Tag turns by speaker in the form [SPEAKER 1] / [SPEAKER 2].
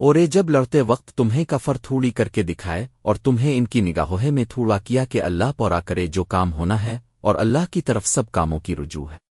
[SPEAKER 1] اور جب لڑتے وقت تمہیں کفر تھوڑی کر کے دکھائے اور تمہیں ان کی نگاہوں میں تھوڑا کیا کہ اللہ پورا کرے جو کام ہونا ہے اور اللہ کی طرف سب کاموں کی رجوع ہے۔